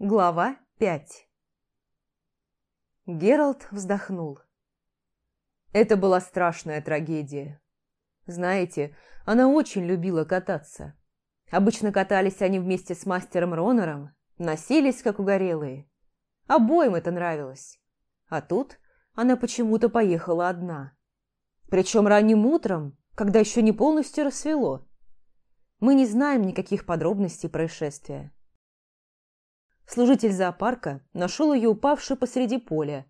Глава 5 Гералт вздохнул. Это была страшная трагедия. Знаете, она очень любила кататься. Обычно катались они вместе с мастером Ронором, носились, как угорелые. Обоим это нравилось. А тут она почему-то поехала одна. Причем ранним утром, когда еще не полностью рассвело. Мы не знаем никаких подробностей происшествия. Служитель зоопарка нашел ее упавшую посреди поля,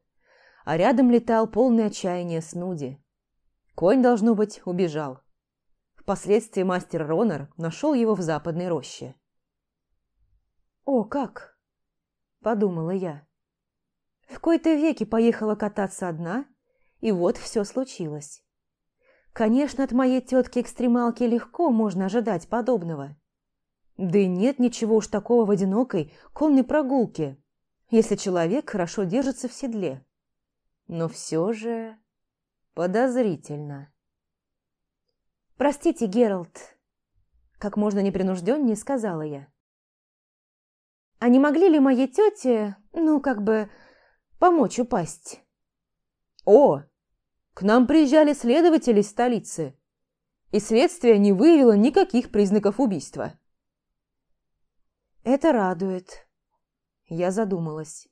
а рядом летал полный отчаяние Снуди. Конь, должно быть, убежал. Впоследствии мастер Ронар нашел его в западной роще. «О, как!» – подумала я. В кои-то веки поехала кататься одна, и вот все случилось. Конечно, от моей тетки-экстремалки легко можно ожидать подобного. Да и нет ничего уж такого в одинокой конной прогулке, если человек хорошо держится в седле. Но все же подозрительно. «Простите, Геральт», – как можно непринужденнее сказала я. «А не могли ли моей тете, ну, как бы, помочь упасть?» «О, к нам приезжали следователи из столицы, и следствие не выявило никаких признаков убийства». Это радует. Я задумалась.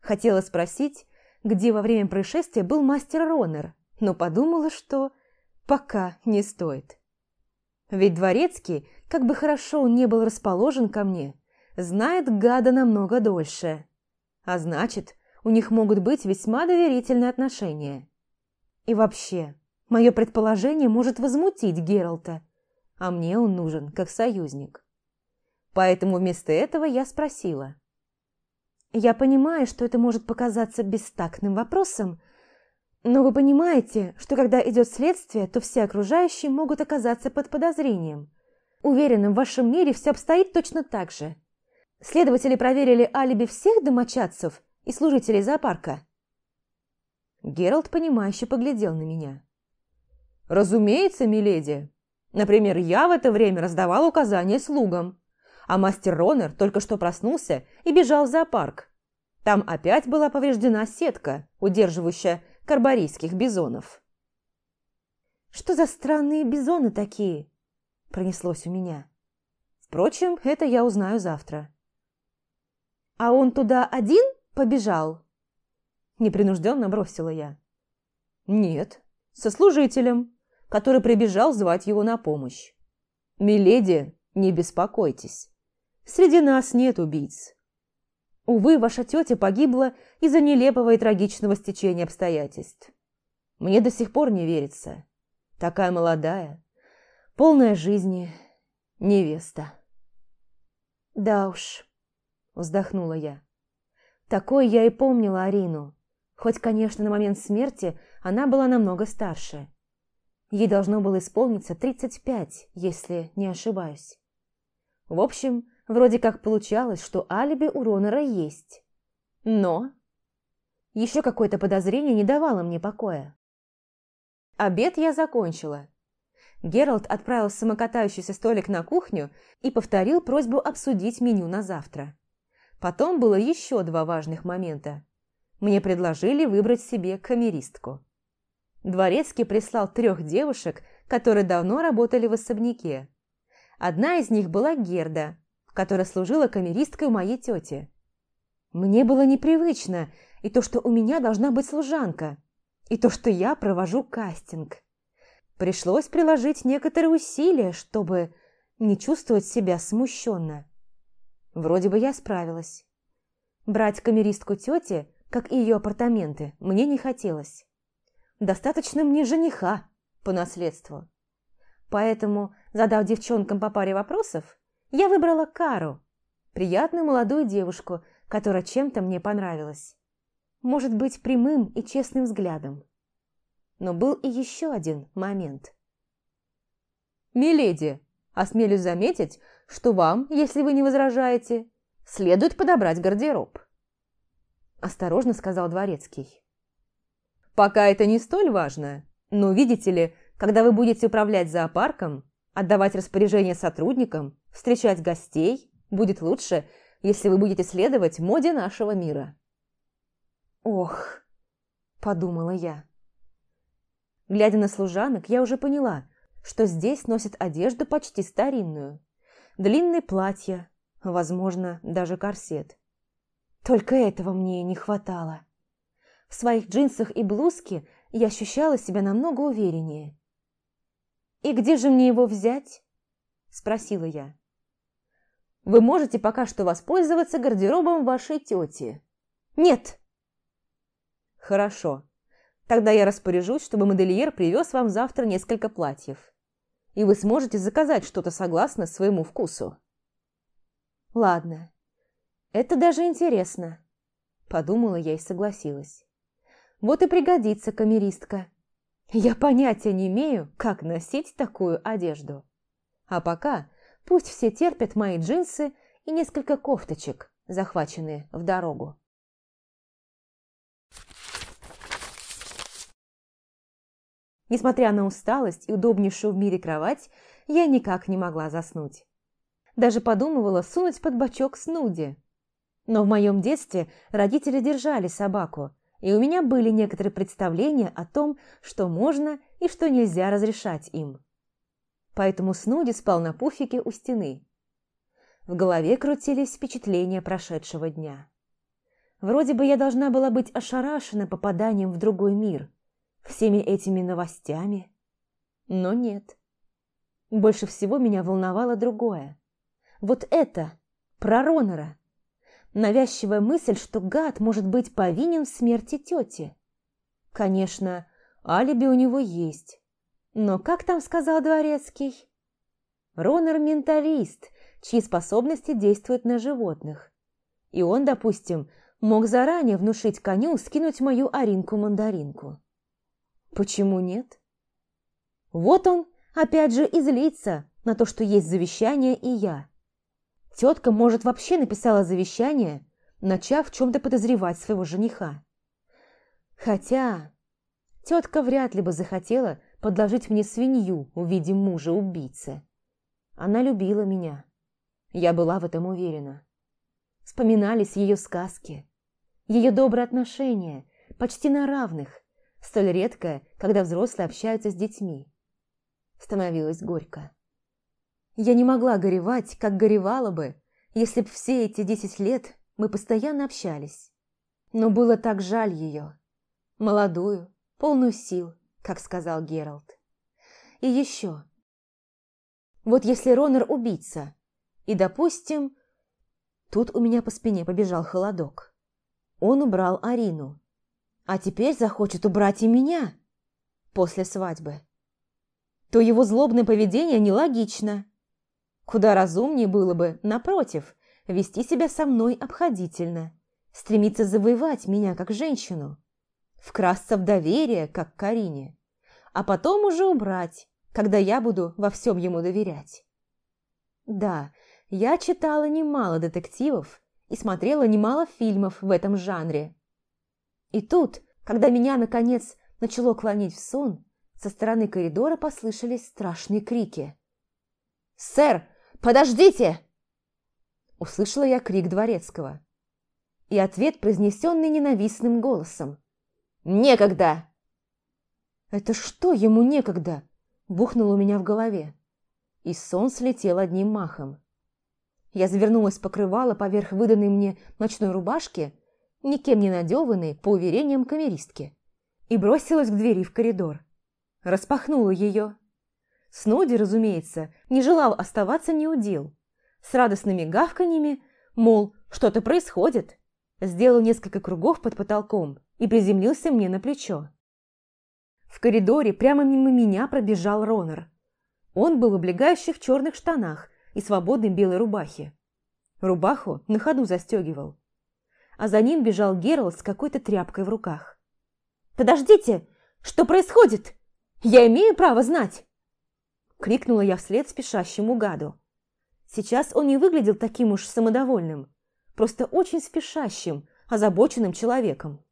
Хотела спросить, где во время происшествия был мастер Ронер, но подумала, что пока не стоит. Ведь Дворецкий, как бы хорошо он не был расположен ко мне, знает гада намного дольше. А значит, у них могут быть весьма доверительные отношения. И вообще, мое предположение может возмутить Гералта, а мне он нужен как союзник. Поэтому вместо этого я спросила. «Я понимаю, что это может показаться бестактным вопросом, но вы понимаете, что когда идет следствие, то все окружающие могут оказаться под подозрением. Уверена, в вашем мире все обстоит точно так же. Следователи проверили алиби всех домочадцев и служителей зоопарка». Геральт, понимающе поглядел на меня. «Разумеется, миледи. Например, я в это время раздавал указания слугам а мастер Ронер только что проснулся и бежал в зоопарк. Там опять была повреждена сетка, удерживающая карбарийских бизонов. «Что за странные бизоны такие?» – пронеслось у меня. Впрочем, это я узнаю завтра. «А он туда один побежал?» Непринужденно бросила я. «Нет, со служителем, который прибежал звать его на помощь. Миледи, не беспокойтесь». Среди нас нет убийц. Увы, ваша тетя погибла из-за нелепого и трагичного стечения обстоятельств. Мне до сих пор не верится. Такая молодая, полная жизни невеста. Да уж, вздохнула я. Такой я и помнила Арину. Хоть, конечно, на момент смерти она была намного старше. Ей должно было исполниться 35, если не ошибаюсь. В общем, Вроде как получалось, что алиби у Ронера есть. Но... Еще какое-то подозрение не давало мне покоя. Обед я закончила. Геральт отправил самокатающийся столик на кухню и повторил просьбу обсудить меню на завтра. Потом было еще два важных момента. Мне предложили выбрать себе камеристку. Дворецкий прислал трех девушек, которые давно работали в особняке. Одна из них была Герда, которая служила камеристкой у моей тети. Мне было непривычно и то, что у меня должна быть служанка, и то, что я провожу кастинг. Пришлось приложить некоторые усилия, чтобы не чувствовать себя смущенно. Вроде бы я справилась. Брать камеристку тети, как и ее апартаменты, мне не хотелось. Достаточно мне жениха по наследству. Поэтому, задав девчонкам по паре вопросов, я выбрала Кару, приятную молодую девушку, которая чем-то мне понравилась. Может быть, прямым и честным взглядом. Но был и еще один момент. «Миледи, а осмелюсь заметить, что вам, если вы не возражаете, следует подобрать гардероб», – осторожно сказал дворецкий. «Пока это не столь важно, но, видите ли, когда вы будете управлять зоопарком, Отдавать распоряжение сотрудникам, встречать гостей будет лучше, если вы будете следовать моде нашего мира. Ох, подумала я. Глядя на служанок, я уже поняла, что здесь носят одежду почти старинную. Длинные платья, возможно, даже корсет. Только этого мне не хватало. В своих джинсах и блузке я ощущала себя намного увереннее. «И где же мне его взять?» – спросила я. «Вы можете пока что воспользоваться гардеробом вашей тети». «Нет!» «Хорошо. Тогда я распоряжусь, чтобы модельер привез вам завтра несколько платьев. И вы сможете заказать что-то согласно своему вкусу». «Ладно. Это даже интересно», – подумала я и согласилась. «Вот и пригодится камеристка». Я понятия не имею, как носить такую одежду. А пока пусть все терпят мои джинсы и несколько кофточек, захваченные в дорогу. Несмотря на усталость и удобнейшую в мире кровать, я никак не могла заснуть. Даже подумывала сунуть под бочок снуди. Но в моем детстве родители держали собаку, и у меня были некоторые представления о том, что можно и что нельзя разрешать им. Поэтому Снуди спал на пуфике у стены. В голове крутились впечатления прошедшего дня. Вроде бы я должна была быть ошарашена попаданием в другой мир, всеми этими новостями. Но нет. Больше всего меня волновало другое. Вот это, про Ронора навязчивая мысль, что гад может быть повинен в смерти тети. Конечно, алиби у него есть. Но как там сказал Дворецкий? Ронер – менталист, чьи способности действуют на животных. И он, допустим, мог заранее внушить коню скинуть мою оринку-мандаринку. Почему нет? Вот он, опять же, и злится на то, что есть завещание и я. Тетка, может, вообще написала завещание, начав в чем-то подозревать своего жениха. Хотя... Тетка вряд ли бы захотела подложить мне свинью в виде мужа-убийцы. Она любила меня. Я была в этом уверена. Вспоминались ее сказки, ее добрые отношения, почти на равных, столь редкое, когда взрослые общаются с детьми. Становилось горько. Я не могла горевать, как горевала бы, если б все эти десять лет мы постоянно общались. Но было так жаль ее. Молодую, полную сил, как сказал Гералт. И еще. Вот если Ронер убийца, и, допустим... Тут у меня по спине побежал холодок. Он убрал Арину. А теперь захочет убрать и меня после свадьбы. То его злобное поведение нелогично. Куда разумнее было бы, напротив, вести себя со мной обходительно, стремиться завоевать меня как женщину, вкрасться в доверие, как Карине, а потом уже убрать, когда я буду во всем ему доверять. Да, я читала немало детективов и смотрела немало фильмов в этом жанре. И тут, когда меня, наконец, начало клонить в сон, со стороны коридора послышались страшные крики. «Сэр, «Подождите!» Услышала я крик дворецкого. И ответ, произнесенный ненавистным голосом. «Некогда!» «Это что ему некогда?» Бухнуло у меня в голове. И сон слетел одним махом. Я завернулась покрывало поверх выданной мне ночной рубашки, никем не надеванной, по уверениям камеристки, и бросилась к двери в коридор. Распахнула ее Сноуди, разумеется, не желал оставаться неудел. С радостными гавканьями, мол, что-то происходит, сделал несколько кругов под потолком и приземлился мне на плечо. В коридоре прямо мимо меня пробежал Ронор. Он был в облегающих черных штанах и свободной белой рубахе. Рубаху на ходу застегивал. А за ним бежал Герл с какой-то тряпкой в руках. «Подождите! Что происходит? Я имею право знать!» – крикнула я вслед спешащему гаду. Сейчас он не выглядел таким уж самодовольным, просто очень спешащим, озабоченным человеком.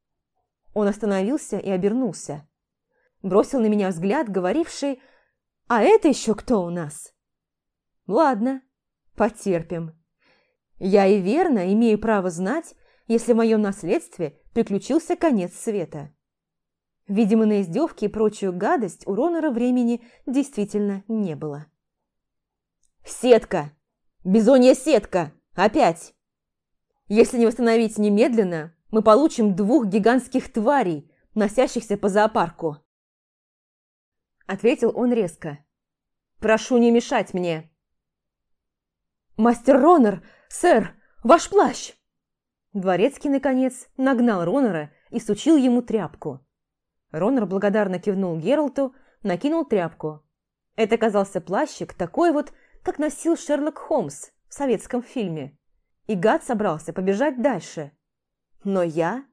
Он остановился и обернулся. Бросил на меня взгляд, говоривший «А это еще кто у нас?» «Ладно, потерпим. Я и верно имею право знать, если в моем наследстве приключился конец света». Видимо, на издевки и прочую гадость у Ронора времени действительно не было. «Сетка! Бизонья сетка! Опять! Если не восстановить немедленно, мы получим двух гигантских тварей, носящихся по зоопарку!» Ответил он резко. «Прошу не мешать мне!» «Мастер Ронор! Сэр! Ваш плащ!» Дворецкий, наконец, нагнал Ронора и сучил ему тряпку. Ронор благодарно кивнул Гералту, накинул тряпку. Это оказался плащик, такой вот, как носил Шерлок Холмс в советском фильме. И гад собрался побежать дальше. Но я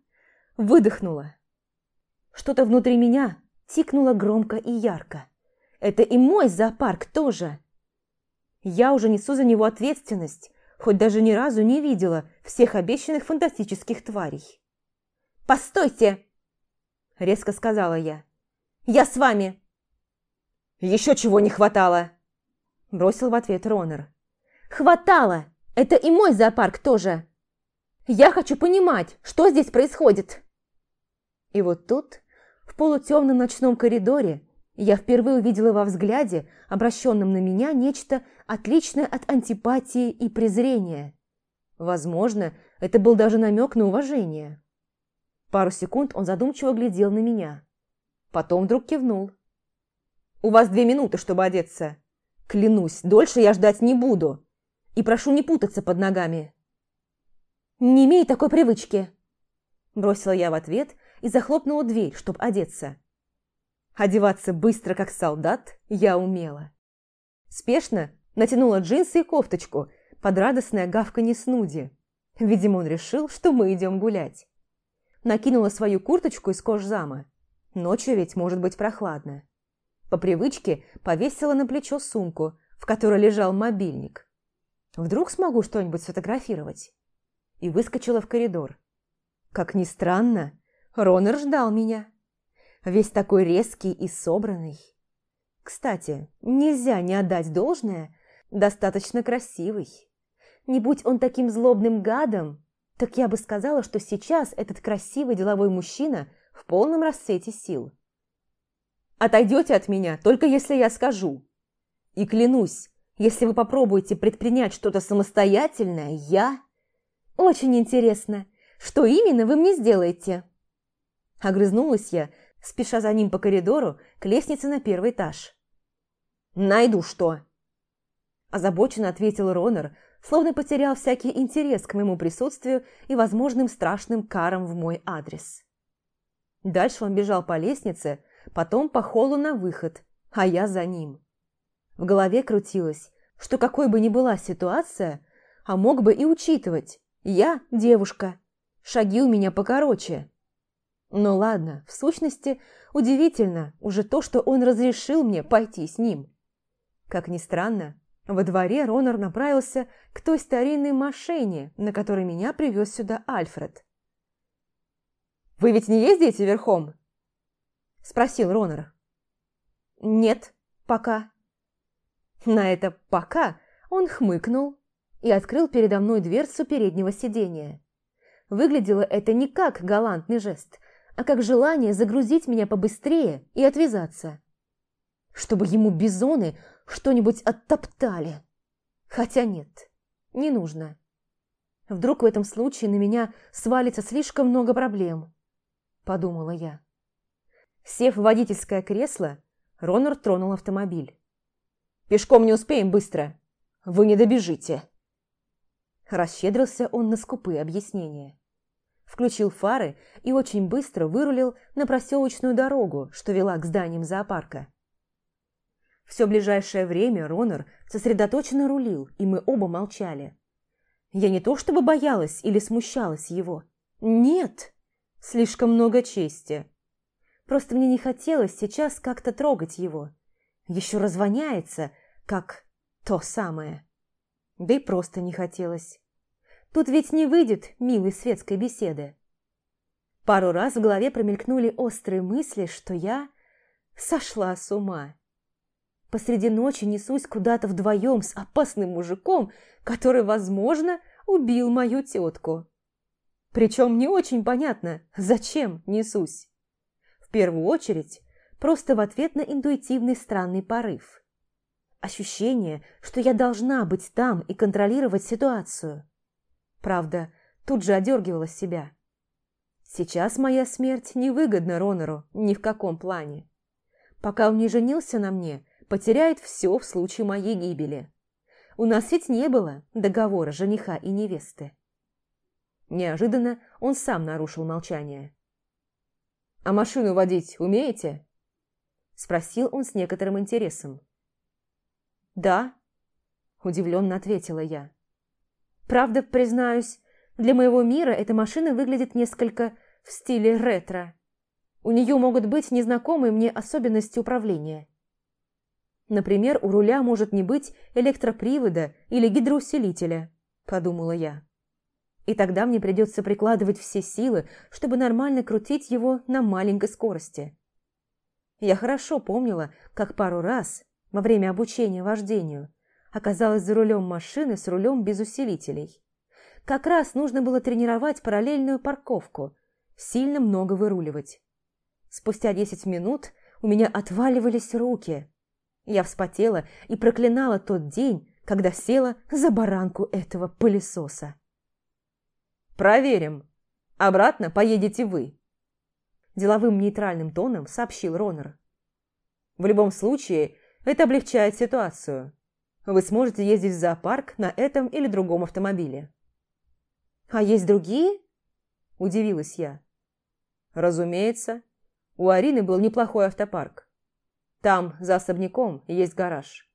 выдохнула. Что-то внутри меня тикнуло громко и ярко. Это и мой зоопарк тоже. Я уже несу за него ответственность, хоть даже ни разу не видела всех обещанных фантастических тварей. «Постойте!» – резко сказала я. «Я с вами!» «Еще чего не хватало!» – бросил в ответ Ронер. «Хватало! Это и мой зоопарк тоже! Я хочу понимать, что здесь происходит!» И вот тут, в полутемном ночном коридоре, я впервые увидела во взгляде, обращенном на меня, нечто отличное от антипатии и презрения. Возможно, это был даже намек на уважение. Пару секунд он задумчиво глядел на меня. Потом вдруг кивнул. «У вас две минуты, чтобы одеться. Клянусь, дольше я ждать не буду. И прошу не путаться под ногами». «Не имей такой привычки!» Бросила я в ответ и захлопнула дверь, чтобы одеться. Одеваться быстро, как солдат, я умела. Спешно натянула джинсы и кофточку под радостное гавканье Снуди. Видимо, он решил, что мы идем гулять накинула свою курточку из кожзама. Ночью ведь может быть прохладно. По привычке повесила на плечо сумку, в которой лежал мобильник. Вдруг смогу что-нибудь сфотографировать? И выскочила в коридор. Как ни странно, Ронер ждал меня. Весь такой резкий и собранный. Кстати, нельзя не отдать должное, достаточно красивый. Не будь он таким злобным гадом, так я бы сказала, что сейчас этот красивый деловой мужчина в полном расцвете сил. Отойдете от меня, только если я скажу. И клянусь, если вы попробуете предпринять что-то самостоятельное, я... Очень интересно, что именно вы мне сделаете? Огрызнулась я, спеша за ним по коридору к лестнице на первый этаж. «Найду что!» Озабоченно ответил Ронер, словно потерял всякий интерес к моему присутствию и возможным страшным карам в мой адрес. Дальше он бежал по лестнице, потом по холлу на выход, а я за ним. В голове крутилось, что какой бы ни была ситуация, а мог бы и учитывать, я девушка, шаги у меня покороче. Но ладно, в сущности, удивительно уже то, что он разрешил мне пойти с ним. Как ни странно, во дворе Ронор направился к той старинной машине, на которой меня привез сюда Альфред. «Вы ведь не ездите верхом?» – спросил Ронор. «Нет, пока». На это «пока» он хмыкнул и открыл передо мной дверцу переднего сидения. Выглядело это не как галантный жест, а как желание загрузить меня побыстрее и отвязаться. Чтобы ему бизоны – что-нибудь оттоптали. Хотя нет, не нужно. Вдруг в этом случае на меня свалится слишком много проблем, подумала я. Сев в водительское кресло, Ронор тронул автомобиль. «Пешком не успеем быстро. Вы не добежите». Расщедрился он на скупые объяснения. Включил фары и очень быстро вырулил на проселочную дорогу, что вела к зданиям зоопарка. Все ближайшее время Ронер сосредоточенно рулил, и мы оба молчали. Я не то чтобы боялась или смущалась его. Нет, слишком много чести. Просто мне не хотелось сейчас как-то трогать его. Еще развоняется, как то самое. Да и просто не хотелось. Тут ведь не выйдет милой светской беседы. Пару раз в голове промелькнули острые мысли, что я сошла с ума посреди ночи несусь куда-то вдвоем с опасным мужиком, который, возможно, убил мою тетку. Причем не очень понятно, зачем несусь. В первую очередь, просто в ответ на интуитивный странный порыв. Ощущение, что я должна быть там и контролировать ситуацию. Правда, тут же одергивала себя. Сейчас моя смерть невыгодна Ронору ни в каком плане. Пока он не женился на мне, потеряет все в случае моей гибели. У нас ведь не было договора жениха и невесты. Неожиданно он сам нарушил молчание. «А машину водить умеете?» Спросил он с некоторым интересом. «Да», – удивленно ответила я. «Правда, признаюсь, для моего мира эта машина выглядит несколько в стиле ретро. У нее могут быть незнакомые мне особенности управления. Например, у руля может не быть электропривода или гидроусилителя, подумала я. И тогда мне придется прикладывать все силы, чтобы нормально крутить его на маленькой скорости. Я хорошо помнила, как пару раз, во время обучения вождению, оказалась за рулем машины с рулем без усилителей. Как раз нужно было тренировать параллельную парковку, сильно много выруливать. Спустя 10 минут у меня отваливались руки, я вспотела и проклинала тот день, когда села за баранку этого пылесоса. «Проверим. Обратно поедете вы», – деловым нейтральным тоном сообщил Ронер. «В любом случае, это облегчает ситуацию. Вы сможете ездить в зоопарк на этом или другом автомобиле». «А есть другие?» – удивилась я. «Разумеется. У Арины был неплохой автопарк. Там, за особняком, есть гараж.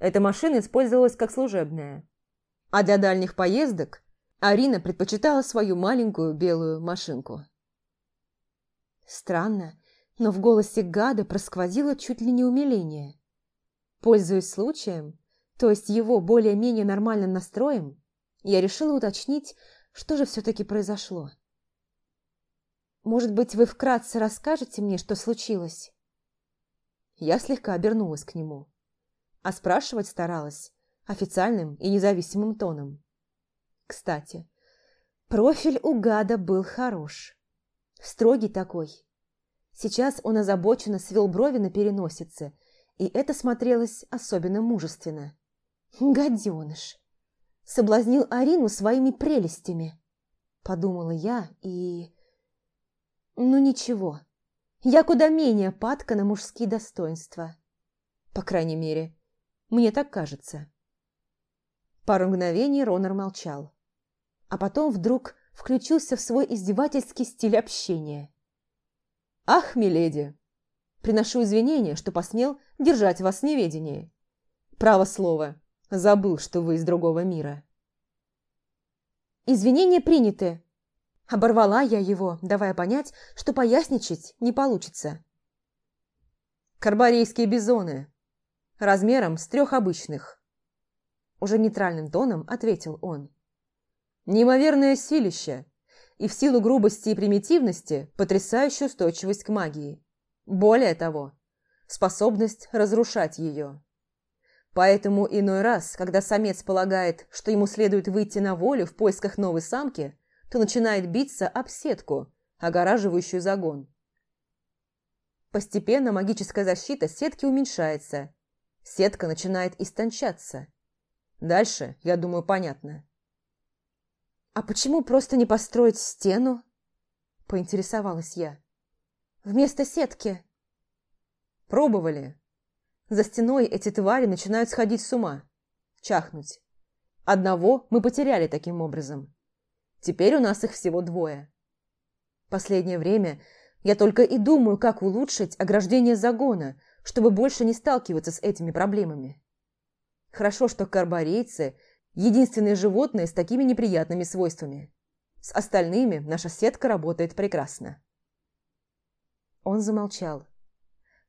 Эта машина использовалась как служебная. А для дальних поездок Арина предпочитала свою маленькую белую машинку. Странно, но в голосе гада просквозило чуть ли не умиление. Пользуясь случаем, то есть его более-менее нормальным настроем, я решила уточнить, что же все-таки произошло. «Может быть, вы вкратце расскажете мне, что случилось?» Я слегка обернулась к нему. А спрашивать старалась официальным и независимым тоном. Кстати, профиль у гада был хорош. Строгий такой. Сейчас он озабоченно свел брови на переносице, и это смотрелось особенно мужественно. «Гаденыш! Соблазнил Арину своими прелестями!» Подумала я и... Ну ничего, я куда менее падка на мужские достоинства. По крайней мере, мне так кажется. Пару мгновений Ронор молчал. А потом вдруг включился в свой издевательский стиль общения. «Ах, миледи! Приношу извинения, что посмел держать вас в неведении. Право слово, забыл, что вы из другого мира». «Извинения приняты!» Оборвала я его, давая понять, что поясничать не получится. «Карбарейские бизоны. Размером с трех обычных». Уже нейтральным тоном ответил он. «Неимоверное силище. И в силу грубости и примитивности потрясающая устойчивость к магии. Более того, способность разрушать ее». Поэтому иной раз, когда самец полагает, что ему следует выйти на волю в поисках новой самки, то начинает биться об сетку, а огораживающую загон. Постепенно магическая защита сетки уменьшается. Сетка начинает истончаться. Дальше, я думаю, понятно. «А почему просто не построить стену?» – поинтересовалась я. «Вместо сетки». «Пробовали. За стеной эти твари начинают сходить с ума, чахнуть. Одного мы потеряли таким образом. Теперь у нас их всего двое. Последнее время я только и думаю, как улучшить ограждение загона, чтобы больше не сталкиваться с этими проблемами. Хорошо, что карборейцы – единственные животные с такими неприятными свойствами. С остальными наша сетка работает прекрасно. Он замолчал.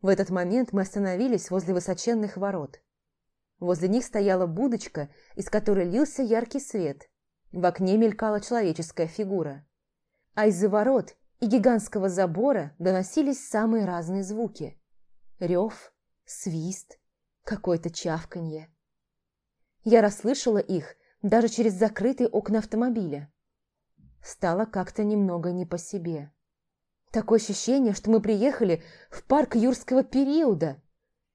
В этот момент мы остановились возле высоченных ворот. Возле них стояла будочка, из которой лился яркий свет, в окне мелькала человеческая фигура. А из-за ворот и гигантского забора доносились самые разные звуки. Рев, свист, какое-то чавканье. Я расслышала их даже через закрытые окна автомобиля. Стало как-то немного не по себе. Такое ощущение, что мы приехали в парк юрского периода,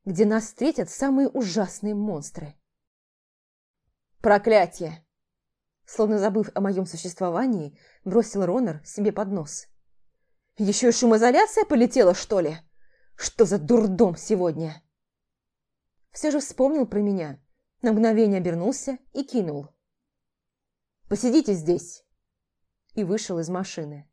где нас встретят самые ужасные монстры. «Проклятие!» словно забыв о моем существовании, бросил Ронор себе под нос. «Еще шумоизоляция полетела, что ли? Что за дурдом сегодня?» Все же вспомнил про меня, на мгновение обернулся и кинул. «Посидите здесь!» и вышел из машины.